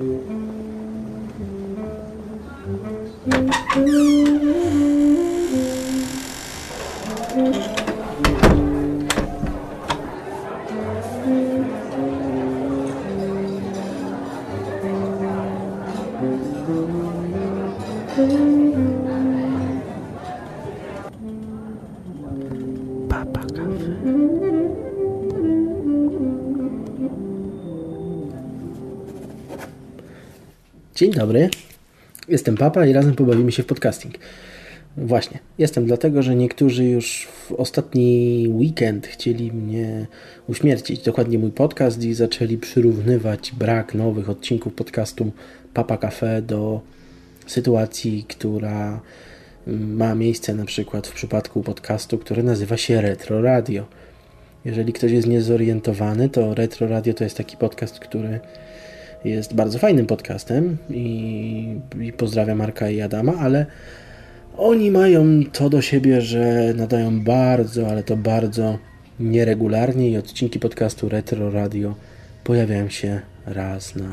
Papa Dzień dobry. Jestem Papa i razem pobawimy się w podcasting. Właśnie, jestem dlatego, że niektórzy już w ostatni weekend chcieli mnie uśmiercić, dokładnie mój podcast i zaczęli przyrównywać brak nowych odcinków podcastu Papa Cafe do sytuacji, która ma miejsce na przykład w przypadku podcastu, który nazywa się Retro Radio. Jeżeli ktoś jest niezorientowany, to Retro Radio to jest taki podcast, który jest bardzo fajnym podcastem i, i pozdrawiam Marka i Adama, ale oni mają to do siebie, że nadają bardzo, ale to bardzo nieregularnie i odcinki podcastu Retro Radio pojawiają się raz na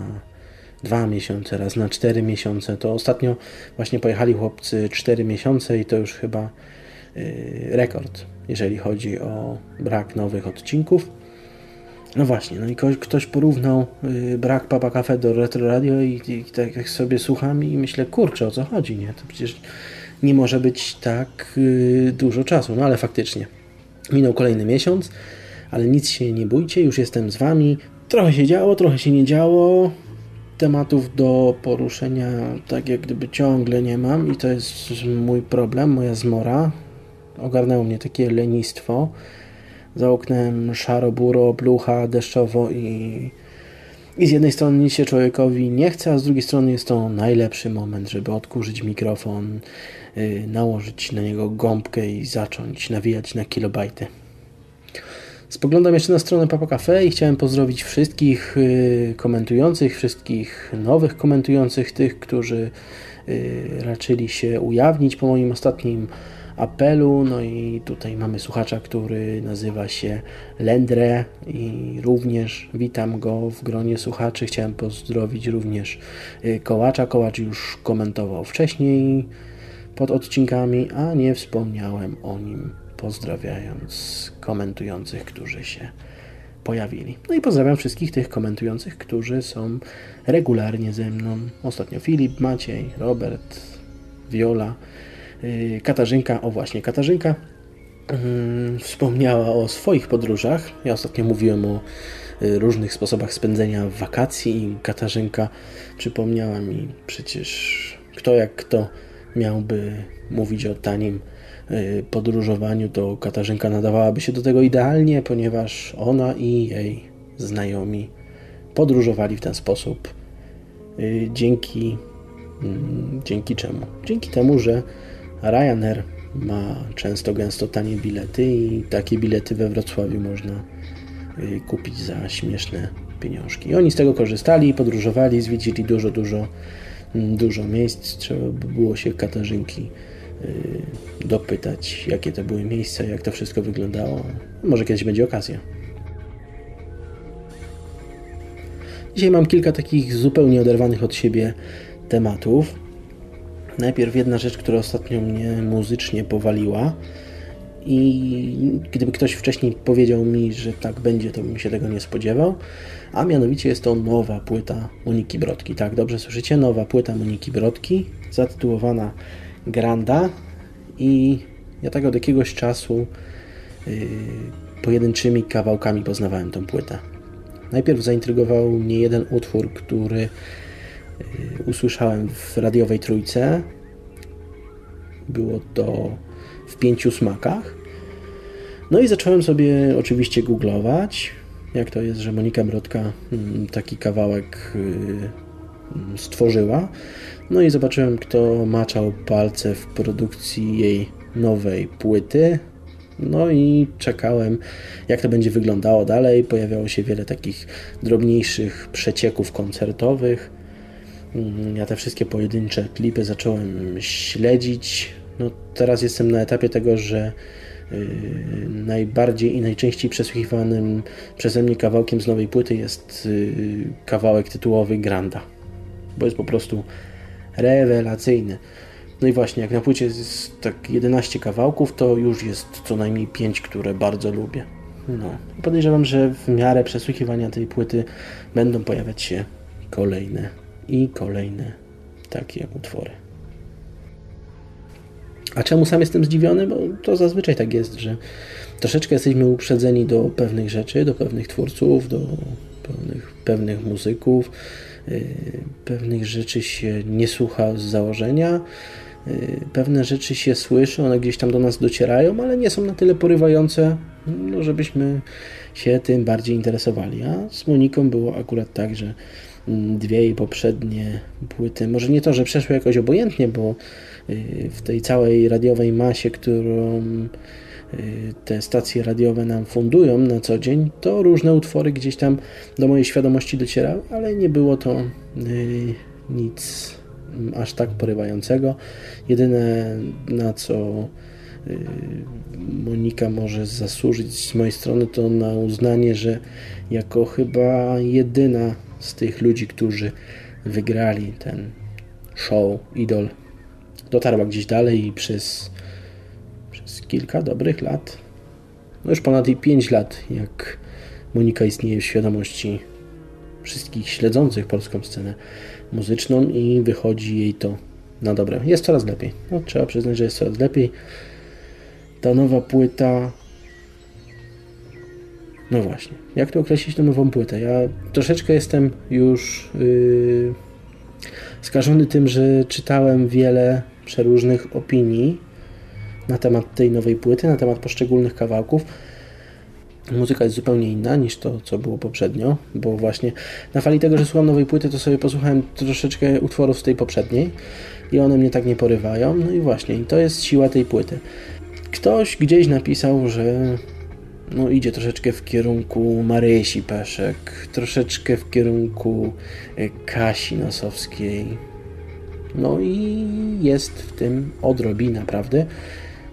dwa miesiące, raz na cztery miesiące. To ostatnio właśnie pojechali chłopcy cztery miesiące i to już chyba yy, rekord, jeżeli chodzi o brak nowych odcinków. No właśnie, no i ktoś, ktoś porównał yy, brak Papa Cafe do Retro Radio i, i tak jak sobie słucham i myślę, kurczę, o co chodzi, nie? To przecież nie może być tak yy, dużo czasu, no ale faktycznie. Minął kolejny miesiąc, ale nic się nie bójcie, już jestem z Wami. Trochę się działo, trochę się nie działo. Tematów do poruszenia tak jak gdyby ciągle nie mam i to jest mój problem, moja zmora. Ogarnęło mnie takie lenistwo. Za oknem szaro, buro, plucha, deszczowo i, i z jednej strony nic się człowiekowi nie chce, a z drugiej strony jest to najlepszy moment, żeby odkurzyć mikrofon, yy, nałożyć na niego gąbkę i zacząć nawijać na kilobajty. Spoglądam jeszcze na stronę Papa Cafe i chciałem pozdrowić wszystkich yy, komentujących, wszystkich nowych komentujących, tych, którzy yy, raczyli się ujawnić po moim ostatnim apelu. No i tutaj mamy słuchacza, który nazywa się Lendre i również witam go w gronie słuchaczy. Chciałem pozdrowić również yy, Kołacza. Kołacz już komentował wcześniej pod odcinkami, a nie wspomniałem o nim pozdrawiając komentujących, którzy się pojawili. No i pozdrawiam wszystkich tych komentujących, którzy są regularnie ze mną. Ostatnio Filip, Maciej, Robert, Viola, Katarzynka. O właśnie, Katarzynka yy, wspomniała o swoich podróżach. Ja ostatnio mówiłem o yy, różnych sposobach spędzenia wakacji i Katarzynka przypomniała mi przecież kto jak kto miałby mówić o tanim podróżowaniu, to Katarzynka nadawałaby się do tego idealnie, ponieważ ona i jej znajomi podróżowali w ten sposób. Dzięki, dzięki czemu? Dzięki temu, że Ryanair ma często gęsto tanie bilety i takie bilety we Wrocławiu można kupić za śmieszne pieniążki. I oni z tego korzystali, podróżowali, zwiedzili dużo, dużo, dużo miejsc. Trzeba by było się Katarzynki dopytać, jakie to były miejsca, jak to wszystko wyglądało. Może kiedyś będzie okazja. Dzisiaj mam kilka takich zupełnie oderwanych od siebie tematów. Najpierw jedna rzecz, która ostatnio mnie muzycznie powaliła i gdyby ktoś wcześniej powiedział mi, że tak będzie, to bym się tego nie spodziewał. A mianowicie jest to nowa płyta Moniki Brodki. Tak, dobrze słyszycie? Nowa płyta Moniki Brodki, zatytułowana Granda i ja tak od jakiegoś czasu yy, pojedynczymi kawałkami poznawałem tą płytę. Najpierw zaintrygował mnie jeden utwór, który usłyszałem w radiowej trójce. Było to w pięciu smakach. No i zacząłem sobie oczywiście googlować, jak to jest, że Monika Brodka taki kawałek yy, stworzyła. No i zobaczyłem, kto maczał palce w produkcji jej nowej płyty. No i czekałem, jak to będzie wyglądało dalej. Pojawiało się wiele takich drobniejszych przecieków koncertowych. Ja te wszystkie pojedyncze klipy zacząłem śledzić. No teraz jestem na etapie tego, że yy, najbardziej i najczęściej przesłuchiwanym przeze mnie kawałkiem z nowej płyty jest yy, kawałek tytułowy Granda. bo jest po prostu rewelacyjny. No i właśnie, jak na płycie jest tak 11 kawałków, to już jest co najmniej 5, które bardzo lubię. No, podejrzewam, że w miarę przesłuchiwania tej płyty będą pojawiać się kolejne i kolejne takie utwory. A czemu sam jestem zdziwiony? Bo to zazwyczaj tak jest, że troszeczkę jesteśmy uprzedzeni do pewnych rzeczy, do pewnych twórców, do pewnych, pewnych muzyków. Yy, pewnych rzeczy się nie słucha z założenia, yy, pewne rzeczy się słyszy, one gdzieś tam do nas docierają, ale nie są na tyle porywające, no, żebyśmy się tym bardziej interesowali. A z Moniką było akurat tak, że dwie jej poprzednie płyty, może nie to, że przeszły jakoś obojętnie, bo yy, w tej całej radiowej masie, którą te stacje radiowe nam fundują na co dzień, to różne utwory gdzieś tam do mojej świadomości docierały, ale nie było to nic aż tak porywającego. Jedyne na co Monika może zasłużyć z mojej strony to na uznanie, że jako chyba jedyna z tych ludzi, którzy wygrali ten show Idol, dotarła gdzieś dalej i przez przez kilka dobrych lat, no już ponad 5 lat, jak Monika istnieje w świadomości wszystkich śledzących polską scenę muzyczną i wychodzi jej to na dobre. Jest coraz lepiej. No, trzeba przyznać, że jest coraz lepiej. Ta nowa płyta. No właśnie, jak to określić tę nową płytę? Ja troszeczkę jestem już yy, skażony tym, że czytałem wiele przeróżnych opinii na temat tej nowej płyty, na temat poszczególnych kawałków. Muzyka jest zupełnie inna niż to, co było poprzednio, bo właśnie na fali tego, że słucham nowej płyty, to sobie posłuchałem troszeczkę utworów z tej poprzedniej i one mnie tak nie porywają. No i właśnie, i to jest siła tej płyty. Ktoś gdzieś napisał, że no idzie troszeczkę w kierunku Marysi Peszek, troszeczkę w kierunku e, Kasi Nosowskiej. No i jest w tym odrobina prawdy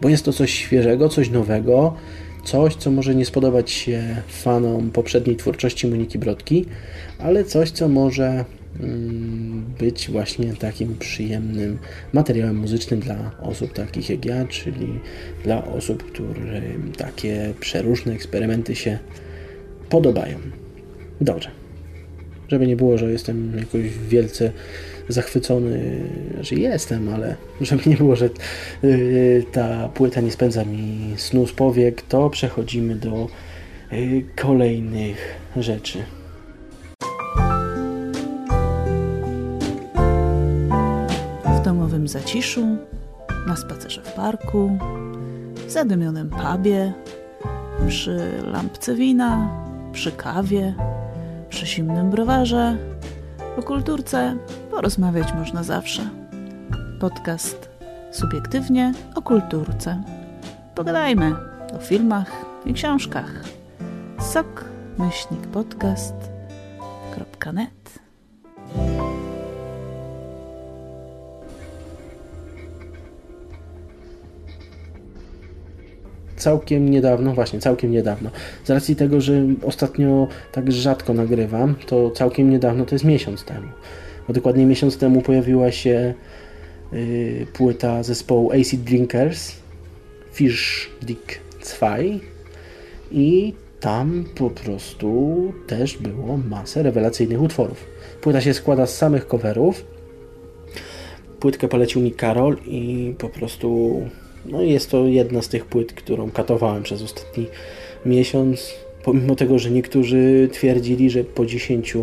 bo jest to coś świeżego, coś nowego, coś, co może nie spodobać się fanom poprzedniej twórczości Moniki Brodki, ale coś, co może być właśnie takim przyjemnym materiałem muzycznym dla osób takich jak ja, czyli dla osób, którym takie przeróżne eksperymenty się podobają. Dobrze. Żeby nie było, że jestem jakoś wielce zachwycony, że jestem, ale żeby nie było, że y, ta płyta nie spędza mi snu z powiek, to przechodzimy do y, kolejnych rzeczy. Domowym zaciszu, na spacerze w parku, w zadymionym pubie, przy lampce wina, przy kawie, przy zimnym browarze, o kulturce porozmawiać można zawsze. Podcast subiektywnie o kulturce. Pogadajmy o filmach i książkach. sok myślnik podcast.net całkiem niedawno, właśnie całkiem niedawno, z racji tego, że ostatnio tak rzadko nagrywam, to całkiem niedawno to jest miesiąc temu. Bo dokładnie miesiąc temu pojawiła się yy, płyta zespołu Acid Drinkers Fish Dick 2 i tam po prostu też było masę rewelacyjnych utworów. Płyta się składa z samych coverów. Płytkę polecił mi Karol i po prostu no jest to jedna z tych płyt, którą katowałem przez ostatni miesiąc. Pomimo tego, że niektórzy twierdzili, że po 10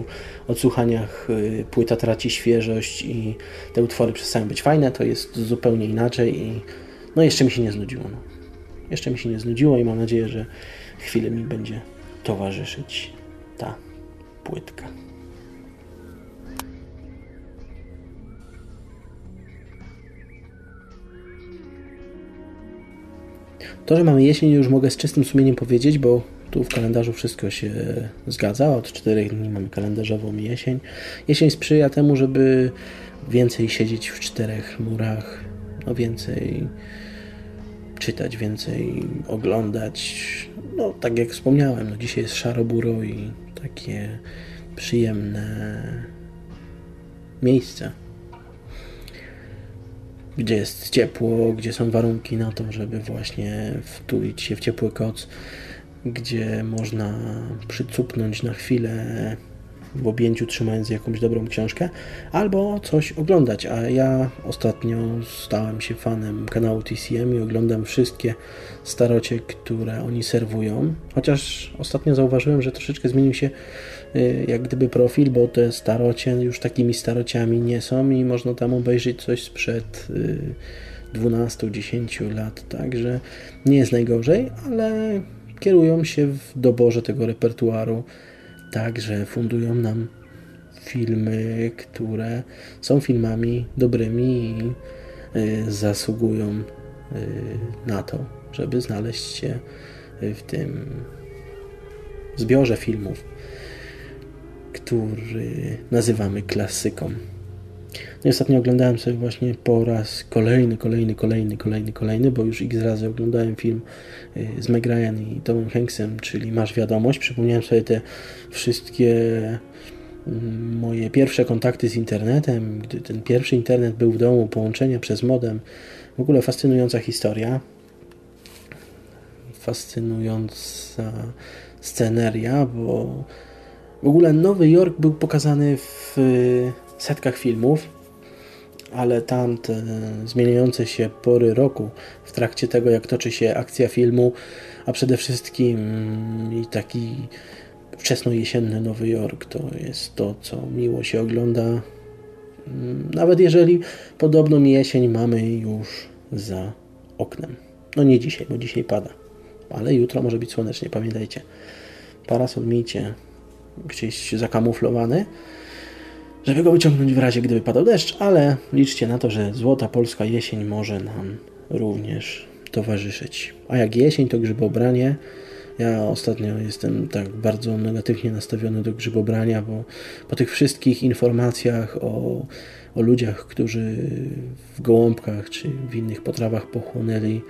odsłuchaniach y, płyta traci świeżość i te utwory przestają być fajne, to jest zupełnie inaczej i no jeszcze mi się nie znudziło. No. Jeszcze mi się nie znudziło i mam nadzieję, że chwilę mi będzie towarzyszyć ta płytka. To, że mamy jesień, już mogę z czystym sumieniem powiedzieć, bo tu w kalendarzu wszystko się zgadza. Od czterech dni mamy kalendarzową jesień. Jesień sprzyja temu, żeby więcej siedzieć w czterech murach, no więcej czytać, więcej oglądać. No, tak jak wspomniałem, no dzisiaj jest szaro-buro i takie przyjemne miejsce, gdzie jest ciepło, gdzie są warunki na to, żeby właśnie wtulić się w ciepły koc, gdzie można przycupnąć na chwilę w objęciu trzymając jakąś dobrą książkę, albo coś oglądać. A ja ostatnio stałem się fanem kanału TCM i oglądam wszystkie starocie, które oni serwują. Chociaż ostatnio zauważyłem, że troszeczkę zmienił się jak gdyby profil, bo te starocie już takimi starociami nie są i można tam obejrzeć coś sprzed 12-10 y, lat, także nie jest najgorzej, ale kierują się w doborze tego repertuaru Także fundują nam filmy, które są filmami dobrymi i y, zasługują y, na to, żeby znaleźć się w tym zbiorze filmów, który nazywamy klasyką. No ostatnio oglądałem sobie właśnie po raz kolejny, kolejny, kolejny, kolejny, kolejny, bo już x razy oglądałem film y, z Meg Ryan i Tomem Hanksem, czyli Masz Wiadomość. Przypomniałem sobie te wszystkie mm, moje pierwsze kontakty z internetem, gdy ten pierwszy internet był w domu, połączenia przez modem. W ogóle fascynująca historia. Fascynująca sceneria, bo w ogóle Nowy Jork był pokazany w setkach filmów, ale tamte zmieniające się pory roku w trakcie tego, jak toczy się akcja filmu, a przede wszystkim i taki wczesno-jesienny Nowy Jork to jest to, co miło się ogląda. Nawet jeżeli podobną jesień mamy już za oknem. No nie dzisiaj, bo dzisiaj pada, ale jutro może być słonecznie, pamiętajcie. Parasol miejcie gdzieś zakamuflowany, żeby go wyciągnąć w razie, gdyby padał deszcz, ale liczcie na to, że złota polska jesień może nam również towarzyszyć. A jak jesień, to grzybobranie. Ja ostatnio jestem tak bardzo negatywnie nastawiony do grzybobrania, bo po tych wszystkich informacjach o, o ludziach, którzy w gołąbkach czy w innych potrawach pochłonęli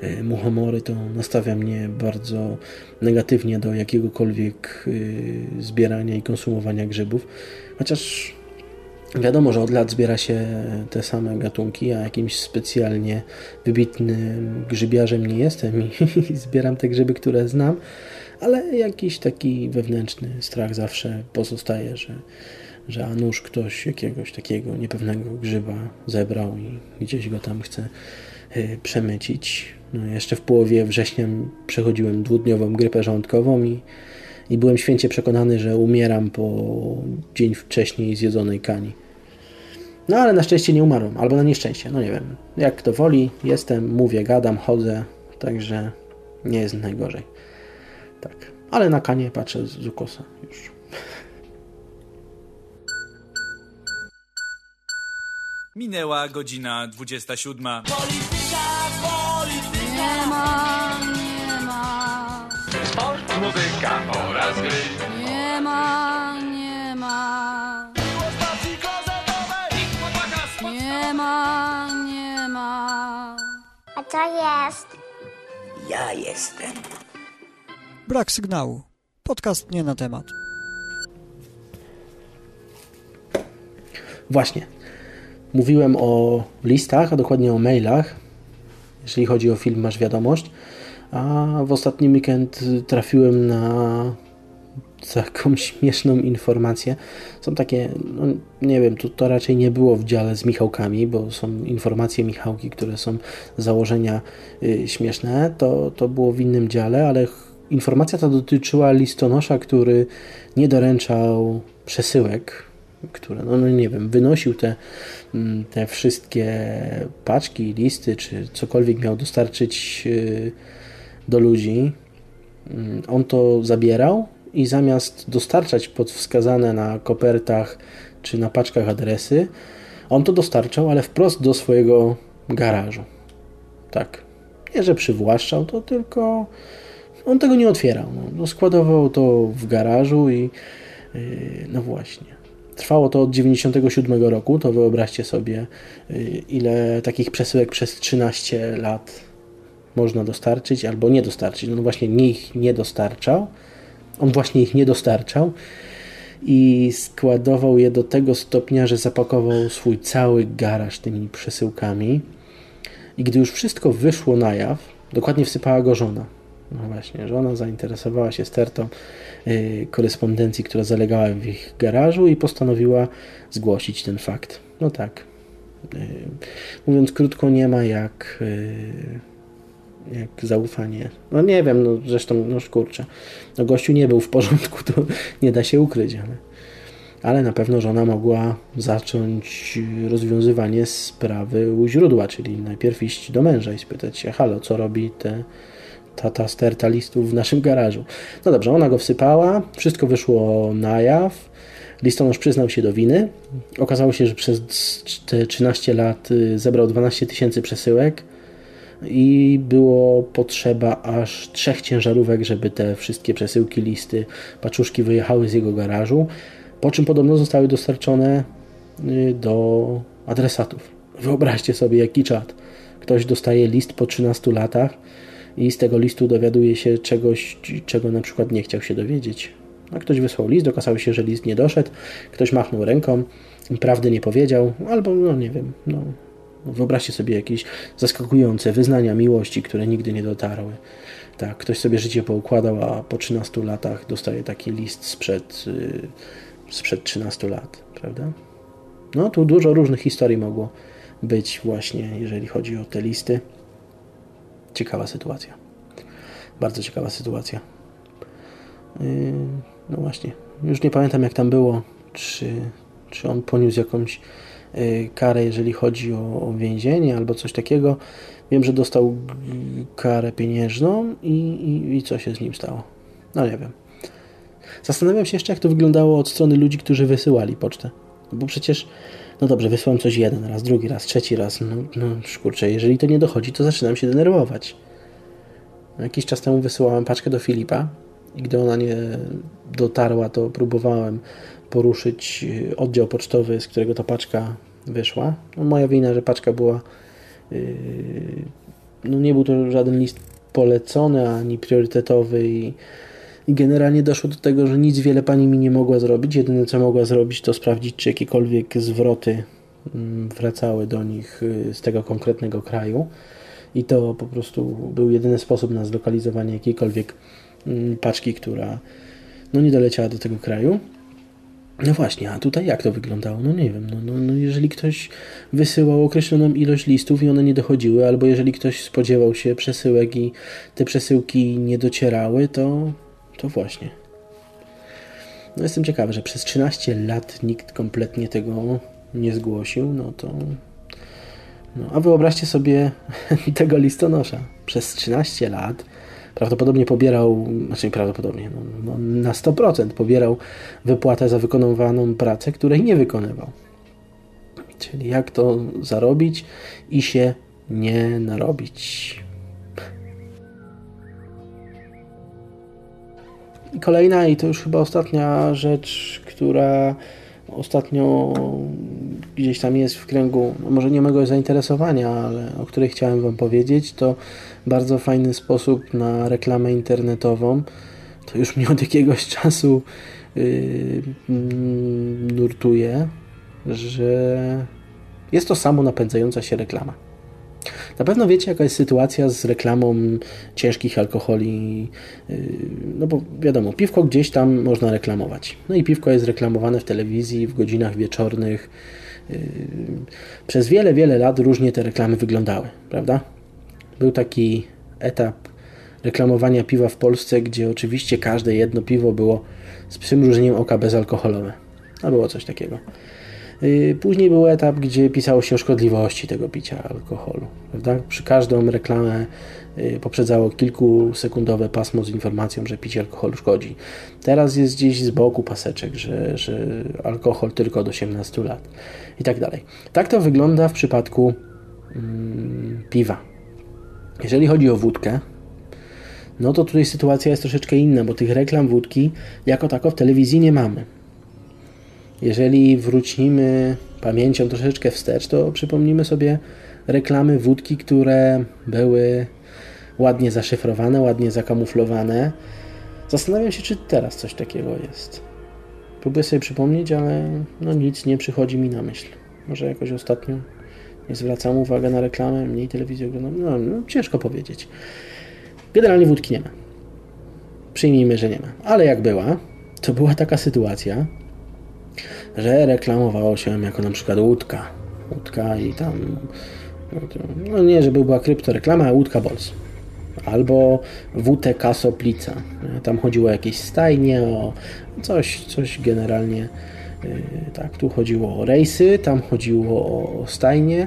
e, muchomory, to nastawia mnie bardzo negatywnie do jakiegokolwiek e, zbierania i konsumowania grzybów. Chociaż Wiadomo, że od lat zbiera się te same gatunki, a jakimś specjalnie wybitnym grzybiarzem nie jestem i, zbieram te grzyby, które znam, ale jakiś taki wewnętrzny strach zawsze pozostaje, że, że a nuż ktoś jakiegoś takiego niepewnego grzyba zebrał i gdzieś go tam chce y, przemycić. No, jeszcze w połowie września przechodziłem dwudniową grypę żołądkową i i byłem święcie przekonany, że umieram po dzień wcześniej zjedzonej kani. No ale na szczęście nie umarłem, albo na nieszczęście, no nie wiem. Jak kto woli, jestem, mówię, gadam, chodzę, także nie jest najgorzej. Tak, ale na kanie patrzę z ukosa już. Minęła godzina 27. Polityka, polityka. Nie ma, nie ma. Sport, muzyka oraz gry. Co jest? Ja jestem. Brak sygnału. Podcast nie na temat. Właśnie. Mówiłem o listach, a dokładnie o mailach, jeżeli chodzi o film Masz Wiadomość. A w ostatni weekend trafiłem na taką śmieszną informację. Są takie, no, nie wiem, to, to raczej nie było w dziale z Michałkami, bo są informacje Michałki, które są z założenia y, śmieszne. To, to było w innym dziale, ale informacja ta dotyczyła listonosza, który nie doręczał przesyłek, które, no, no nie wiem, wynosił te, mm, te wszystkie paczki, listy, czy cokolwiek miał dostarczyć y, do ludzi. Mm, on to zabierał i zamiast dostarczać pod wskazane na kopertach czy na paczkach adresy, on to dostarczał, ale wprost do swojego garażu. Tak. Nie, że przywłaszczał to, tylko on tego nie otwierał. No, składował to w garażu i yy, no właśnie. Trwało to od 97 roku, to wyobraźcie sobie, yy, ile takich przesyłek przez 13 lat można dostarczyć albo nie dostarczyć. No właśnie, nie ich nie dostarczał, on właśnie ich nie dostarczał i składował je do tego stopnia, że zapakował swój cały garaż tymi przesyłkami. I gdy już wszystko wyszło na jaw, dokładnie wsypała go żona. No właśnie, żona zainteresowała się stertą y, korespondencji, która zalegała w ich garażu i postanowiła zgłosić ten fakt. No tak. Y, mówiąc krótko, nie ma jak, y, jak zaufanie. No nie wiem, no zresztą, no kurczę. No gościu nie był w porządku, to nie da się ukryć, ale, ale na pewno żona mogła zacząć rozwiązywanie sprawy u źródła, czyli najpierw iść do męża i spytać się, halo, co robi te ta, ta sterta listów w naszym garażu. No dobrze, ona go wsypała, wszystko wyszło na jaw. Listonosz przyznał się do winy. Okazało się, że przez te 13 lat y, zebrał 12 tysięcy przesyłek i było potrzeba aż trzech ciężarówek, żeby te wszystkie przesyłki, listy, paczuszki wyjechały z jego garażu, po czym podobno zostały dostarczone y, do adresatów. Wyobraźcie sobie, jaki czat. Ktoś dostaje list po 13 latach, i z tego listu dowiaduje się czegoś, czego na przykład nie chciał się dowiedzieć. A ktoś wysłał list, okazało się, że list nie doszedł, ktoś machnął ręką, prawdy nie powiedział, albo no nie wiem, no, wyobraźcie sobie jakieś zaskakujące wyznania miłości, które nigdy nie dotarły. Tak, ktoś sobie życie poukładał, a po 13 latach dostaje taki list sprzed, yy, sprzed 13 lat, prawda? No, tu dużo różnych historii mogło być właśnie, jeżeli chodzi o te listy ciekawa sytuacja. Bardzo ciekawa sytuacja. Yy, no właśnie, już nie pamiętam jak tam było, czy, czy on poniósł jakąś karę, jeżeli chodzi o, o więzienie albo coś takiego. Wiem, że dostał karę pieniężną i, i, i co się z nim stało. No nie wiem. Zastanawiam się jeszcze, jak to wyglądało od strony ludzi, którzy wysyłali pocztę. No bo przecież, no dobrze, wysłałem coś jeden raz, drugi raz, trzeci raz. No, no kurczę, jeżeli to nie dochodzi, to zaczynam się denerwować. Jakiś czas temu wysyłałem paczkę do Filipa i gdy ona nie dotarła, to próbowałem poruszyć y, oddział pocztowy, z którego ta paczka wyszła. No, moja wina, że paczka była. Yy, no nie był to żaden list polecony ani priorytetowy i i generalnie doszło do tego, że nic wiele pani mi nie mogła zrobić. Jedyne co mogła zrobić, to sprawdzić, czy jakiekolwiek zwroty mm, wracały do nich y, z tego konkretnego kraju. I to po prostu był jedyny sposób na zlokalizowanie jakiejkolwiek mm, paczki, która no nie doleciała do tego kraju. No właśnie, a tutaj jak to wyglądało? No nie wiem, no, no, no jeżeli ktoś wysyłał określoną ilość listów i one nie dochodziły, albo jeżeli ktoś spodziewał się przesyłek i te przesyłki nie docierały, to to właśnie. No jestem ciekawy, że przez 13 lat nikt kompletnie tego nie zgłosił, no to... No, a wyobraźcie sobie tego listonosza. Przez 13 lat prawdopodobnie pobierał, znaczy prawdopodobnie, no, no, na 100% pobierał wypłatę za wykonywaną pracę, której nie wykonywał. Czyli jak to zarobić i się nie narobić. Kolejna, i to już chyba ostatnia rzecz, która ostatnio gdzieś tam jest w kręgu, no może nie mojego zainteresowania, ale o której chciałem Wam powiedzieć, to bardzo fajny sposób na reklamę internetową. To już mnie od jakiegoś czasu yy, nurtuje, że jest to samo napędzająca się reklama. Na pewno wiecie, jaka jest sytuacja z reklamą ciężkich alkoholi. Yy, no bo wiadomo, piwko gdzieś tam można reklamować. No i piwko jest reklamowane w telewizji w godzinach wieczornych. Yy, przez wiele, wiele lat różnie te reklamy wyglądały, prawda? Był taki etap reklamowania piwa w Polsce, gdzie oczywiście każde jedno piwo było z przymrużeniem oka bezalkoholowe. A było coś takiego. Y, później był etap, gdzie pisało się o szkodliwości tego picia alkoholu. Prawda? Przy każdą reklamę y, poprzedzało kilkusekundowe pasmo z informacją, że picie alkoholu szkodzi. Teraz jest gdzieś z boku paseczek, że, że alkohol tylko od 18 lat i tak dalej. Tak to wygląda w przypadku mm, piwa. Jeżeli chodzi o wódkę, no to tutaj sytuacja jest troszeczkę inna, bo tych reklam wódki jako tako w telewizji nie mamy. Jeżeli wrócimy pamięcią troszeczkę wstecz, to przypomnimy sobie reklamy wódki, które były ładnie zaszyfrowane, ładnie zakamuflowane. Zastanawiam się, czy teraz coś takiego jest. Próbuję sobie przypomnieć, ale no nic nie przychodzi mi na myśl. Może jakoś ostatnio nie zwracam uwagi na reklamę, mniej telewizję oglądam. No, no ciężko powiedzieć. Generalnie wódki nie ma. Przyjmijmy, że nie ma. Ale jak była, to była taka sytuacja, że reklamowało się jako na przykład łódka. Łódka i tam... No, no nie, żeby była kryptoreklama, a łódka Bols. Albo WTK Soplica. Tam chodziło o jakieś stajnie, o coś, coś generalnie yy, tak, tu chodziło o rejsy, tam chodziło o stajnie,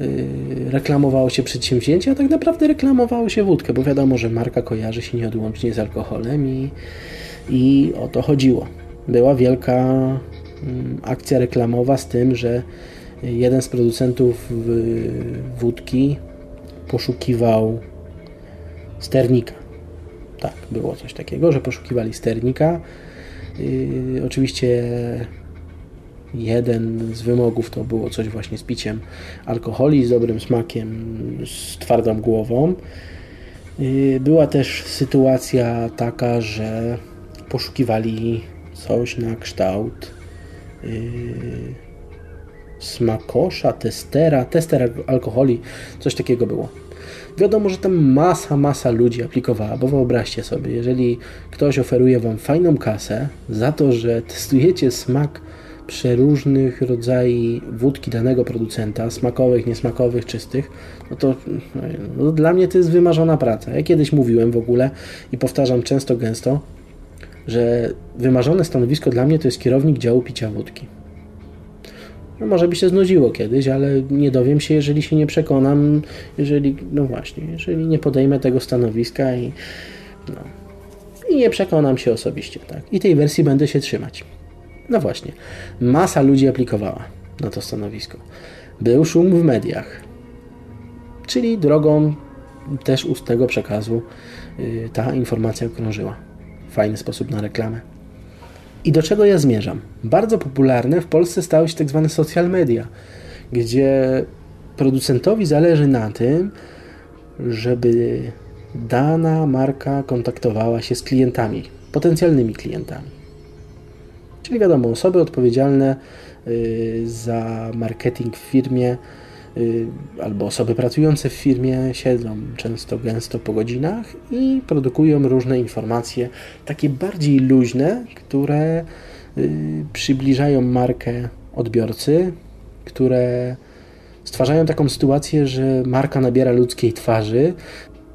yy, reklamowało się przedsięwzięcie, a tak naprawdę reklamowało się wódkę, bo wiadomo, że marka kojarzy się nieodłącznie z alkoholem i, i o to chodziło. Była wielka akcja reklamowa z tym, że jeden z producentów wódki poszukiwał sternika. Tak, było coś takiego, że poszukiwali sternika. Yy, oczywiście jeden z wymogów to było coś właśnie z piciem alkoholi, z dobrym smakiem, z twardą głową. Yy, była też sytuacja taka, że poszukiwali coś na kształt smakosza, testera, tester alkoholi, coś takiego było. Wiadomo, że tam masa, masa ludzi aplikowała, bo wyobraźcie sobie, jeżeli ktoś oferuje Wam fajną kasę za to, że testujecie smak przeróżnych rodzajów wódki danego producenta, smakowych, niesmakowych, czystych, no to no, dla mnie to jest wymarzona praca. Ja kiedyś mówiłem w ogóle i powtarzam często, gęsto, że wymarzone stanowisko dla mnie to jest kierownik działu picia wódki. No może by się znudziło kiedyś, ale nie dowiem się, jeżeli się nie przekonam, jeżeli, no właśnie, jeżeli nie podejmę tego stanowiska i, no, i nie przekonam się osobiście, tak. I tej wersji będę się trzymać. No właśnie, masa ludzi aplikowała na to stanowisko. Był szum w mediach, czyli drogą też ustnego przekazu yy, ta informacja krążyła. Fajny sposób na reklamę. I do czego ja zmierzam? Bardzo popularne w Polsce stały się tak zwane social media, gdzie producentowi zależy na tym, żeby dana marka kontaktowała się z klientami, potencjalnymi klientami. Czyli wiadomo, osoby odpowiedzialne y, za marketing w firmie albo osoby pracujące w firmie siedzą często gęsto po godzinach i produkują różne informacje, takie bardziej luźne, które y, przybliżają markę odbiorcy, które stwarzają taką sytuację, że marka nabiera ludzkiej twarzy.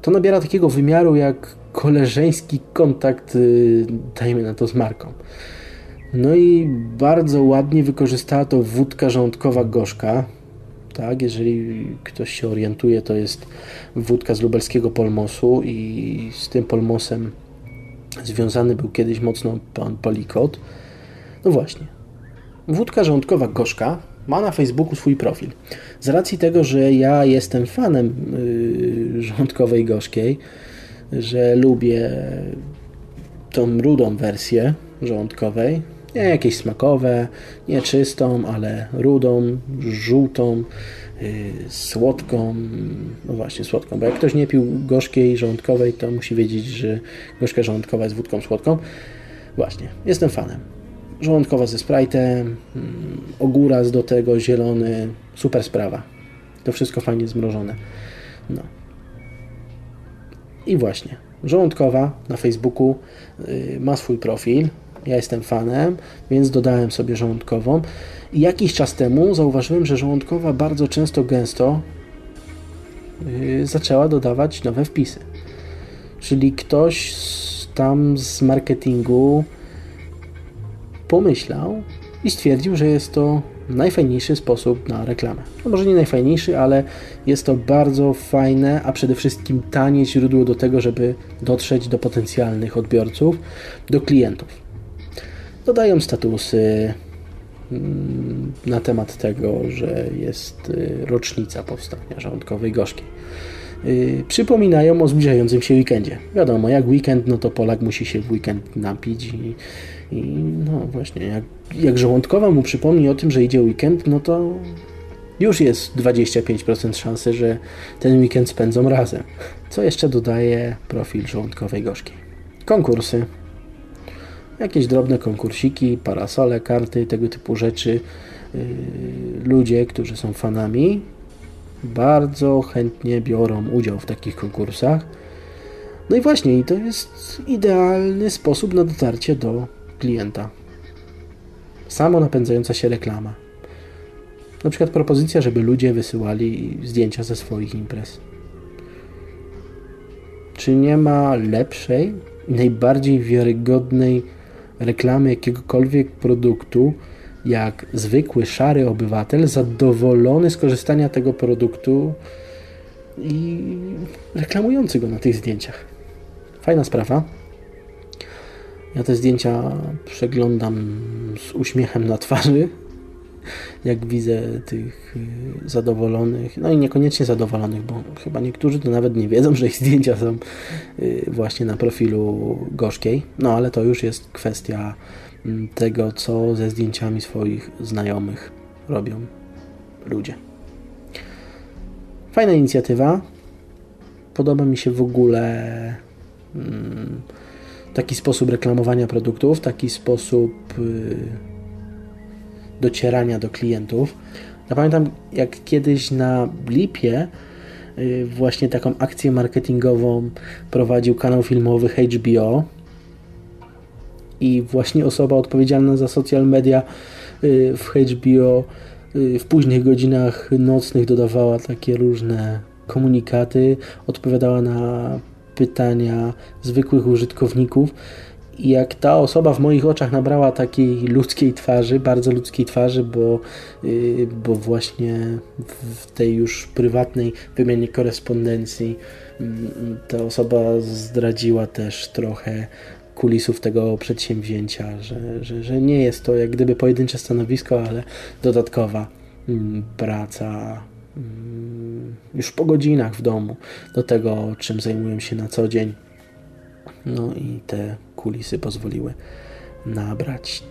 To nabiera takiego wymiaru jak koleżeński kontakt, dajmy na to, z marką. No i bardzo ładnie wykorzystała to wódka żołądkowa gorzka. Tak, jeżeli ktoś się orientuje, to jest wódka z lubelskiego polmosu i z tym polmosem związany był kiedyś mocno pan Palikot. No właśnie. Wódka żołądkowa gorzka ma na Facebooku swój profil. Z racji tego, że ja jestem fanem yy, żołądkowej gorzkiej, że lubię tą rudą wersję żołądkowej, nie jakieś smakowe, nie czystą, ale rudą, żółtą, yy, słodką. No właśnie, słodką, bo jak ktoś nie pił gorzkiej żołądkowej, to musi wiedzieć, że gorzka żołądkowa jest wódką słodką. Właśnie, jestem fanem. Żołądkowa ze Sprite'em, yy, ogóraz do tego, zielony, super sprawa. To wszystko fajnie zmrożone. No. I właśnie, żołądkowa na Facebooku yy, ma swój profil, ja jestem fanem, więc dodałem sobie żołądkową. I jakiś czas temu zauważyłem, że żołądkowa bardzo często, gęsto yy, zaczęła dodawać nowe wpisy. Czyli ktoś z, tam z marketingu pomyślał i stwierdził, że jest to najfajniejszy sposób na reklamę. No może nie najfajniejszy, ale jest to bardzo fajne, a przede wszystkim tanie źródło do tego, żeby dotrzeć do potencjalnych odbiorców, do klientów dodają statusy mm, na temat tego, że jest y, rocznica powstania żołądkowej gorzkiej. Y, przypominają o zbliżającym się weekendzie. Wiadomo, jak weekend, no to Polak musi się w weekend napić i, i no właśnie, jak, jak żołądkowa mu przypomni o tym, że idzie weekend, no to już jest 25% szansy, że ten weekend spędzą razem. Co jeszcze dodaje profil żołądkowej gorzkiej? Konkursy Jakieś drobne konkursiki, parasole, karty, tego typu rzeczy. Yy, ludzie, którzy są fanami, bardzo chętnie biorą udział w takich konkursach. No i właśnie, i to jest idealny sposób na dotarcie do klienta. Samo napędzająca się reklama. Na przykład propozycja, żeby ludzie wysyłali zdjęcia ze swoich imprez. Czy nie ma lepszej i najbardziej wiarygodnej reklamy jakiegokolwiek produktu, jak zwykły szary obywatel zadowolony z korzystania tego produktu i reklamujący go na tych zdjęciach. Fajna sprawa. Ja te zdjęcia przeglądam z uśmiechem na twarzy, jak widzę tych y, zadowolonych, no i niekoniecznie zadowolonych, bo chyba niektórzy to nawet nie wiedzą, że ich zdjęcia są y, właśnie na profilu gorzkiej. No ale to już jest kwestia mm, tego, co ze zdjęciami swoich znajomych robią ludzie. Fajna inicjatywa. Podoba mi się w ogóle mm, taki sposób reklamowania produktów, taki sposób y, docierania do klientów. Ja pamiętam, jak kiedyś na Blipie y, właśnie taką akcję marketingową prowadził kanał filmowy HBO i właśnie osoba odpowiedzialna za social media y, w HBO w późnych godzinach nocnych dodawała takie różne komunikaty, odpowiadała na pytania zwykłych użytkowników. Jak ta osoba w moich oczach nabrała takiej ludzkiej twarzy, bardzo ludzkiej twarzy, bo, yy, bo właśnie w tej już prywatnej wymianie korespondencji yy, ta osoba zdradziła też trochę kulisów tego przedsięwzięcia, że, że, że nie jest to jak gdyby pojedyncze stanowisko, ale dodatkowa yy, praca mm, już po godzinach w domu do tego, czym zajmują się na co dzień. No i te kulisy pozwoliły nabrać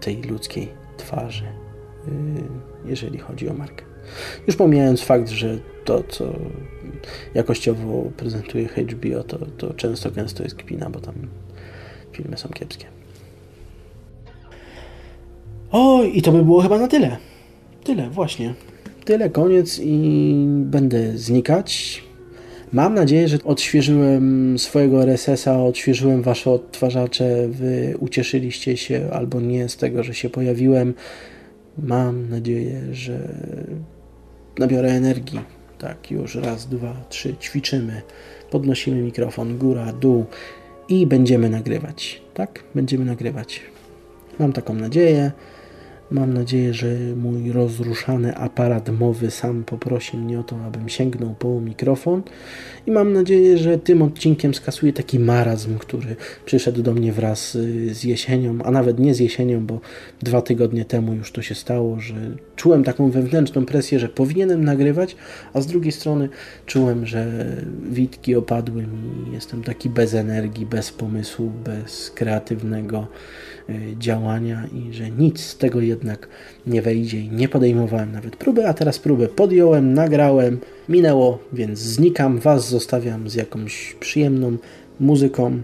tej ludzkiej twarzy, yy, jeżeli chodzi o markę. Już pomijając fakt, że to, co jakościowo prezentuje HBO, to, to często gęsto jest kpina, bo tam filmy są kiepskie. O, i to by było chyba na tyle. Tyle, właśnie. Tyle, koniec i będę znikać. Mam nadzieję, że odświeżyłem swojego RSS-a, odświeżyłem wasze odtwarzacze, wy ucieszyliście się albo nie z tego, że się pojawiłem. Mam nadzieję, że nabiorę energii. Tak, już raz, dwa, trzy, ćwiczymy. Podnosimy mikrofon, góra, dół i będziemy nagrywać. Tak, będziemy nagrywać. Mam taką nadzieję. Mam nadzieję, że mój rozruszany aparat mowy sam poprosi mnie o to, abym sięgnął po mikrofon. I mam nadzieję, że tym odcinkiem skasuję taki marazm, który przyszedł do mnie wraz y, z jesienią, a nawet nie z jesienią, bo dwa tygodnie temu już to się stało, że czułem taką wewnętrzną presję, że powinienem nagrywać, a z drugiej strony czułem, że witki opadły mi, jestem taki bez energii, bez pomysłu, bez kreatywnego działania i że nic z tego jednak nie wejdzie i nie podejmowałem nawet próby, a teraz próbę podjąłem, nagrałem, minęło, więc znikam, Was zostawiam z jakąś przyjemną muzyką.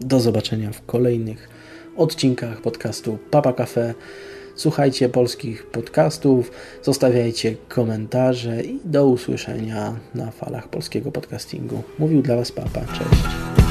Do zobaczenia w kolejnych odcinkach podcastu Papa Cafe. Słuchajcie polskich podcastów, zostawiajcie komentarze i do usłyszenia na falach polskiego podcastingu. Mówił dla Was Papa. Cześć.